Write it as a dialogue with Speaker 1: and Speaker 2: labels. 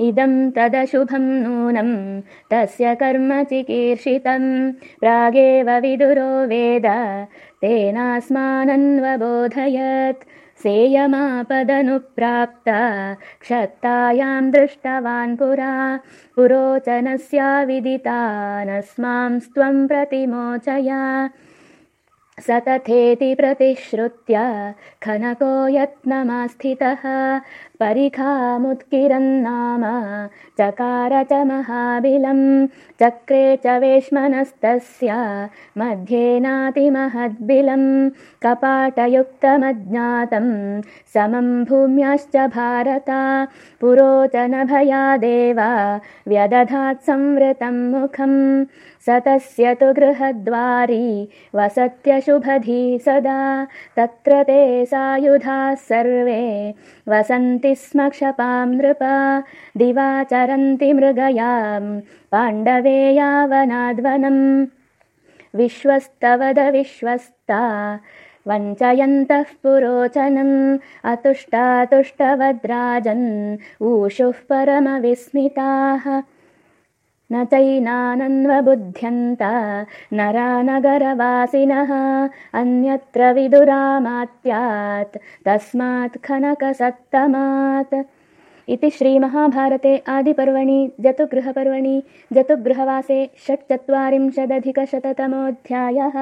Speaker 1: इदं तदशुभं नूनं तस्य कर्म चिकीर्षितं। प्रागेव विदुरो वेद तेनास्मानन्वबोधयत्। सेयमापदनुप्राप्ता क्षत्तायां दृष्टवान् पुरा। पुरोचनस्याविदितानस्मांस्त्वं प्रतिमोचय स तथेति प्रतिश्रुत्य खनको यत्नमास्थितः परिखामुत्किरन्नाम चकार च महाबिलं चक्रे च वेश्मनस्तस्य मध्येनातिमहद्बिलं कपाटयुक्तमज्ञातं समं भूम्याश्च भारता पुरोचनभयादेव व्यदधात् संवृतं मुखम् स तस्य तु गृहद्वारी वसत्यशुभधी सदा। तत्र ते सायुधाः सर्वे। वसन्ति स्म क्षपां नृप। दिवाचरन्ति मृगयां पाण्डवे यावनाद्वनम्। विश्वस्तवद विश्वस्ता। वञ्चयन्तः पुरोचनम्। अतुष्टातुष्टवद्राजन् ऊषुः परमविस्मिताः न चैनानन्वबुध्यन्त नरानगरवासिनः अन्यत्र विदुरामात्यात् तस्मात् खनकसत्तमात्। इति श्रीमहाभारते आदिपर्वणि जतुगृहपर्वणि जतुगृहवासे षट्चत्वारिंशदधिकशततमोऽध्यायः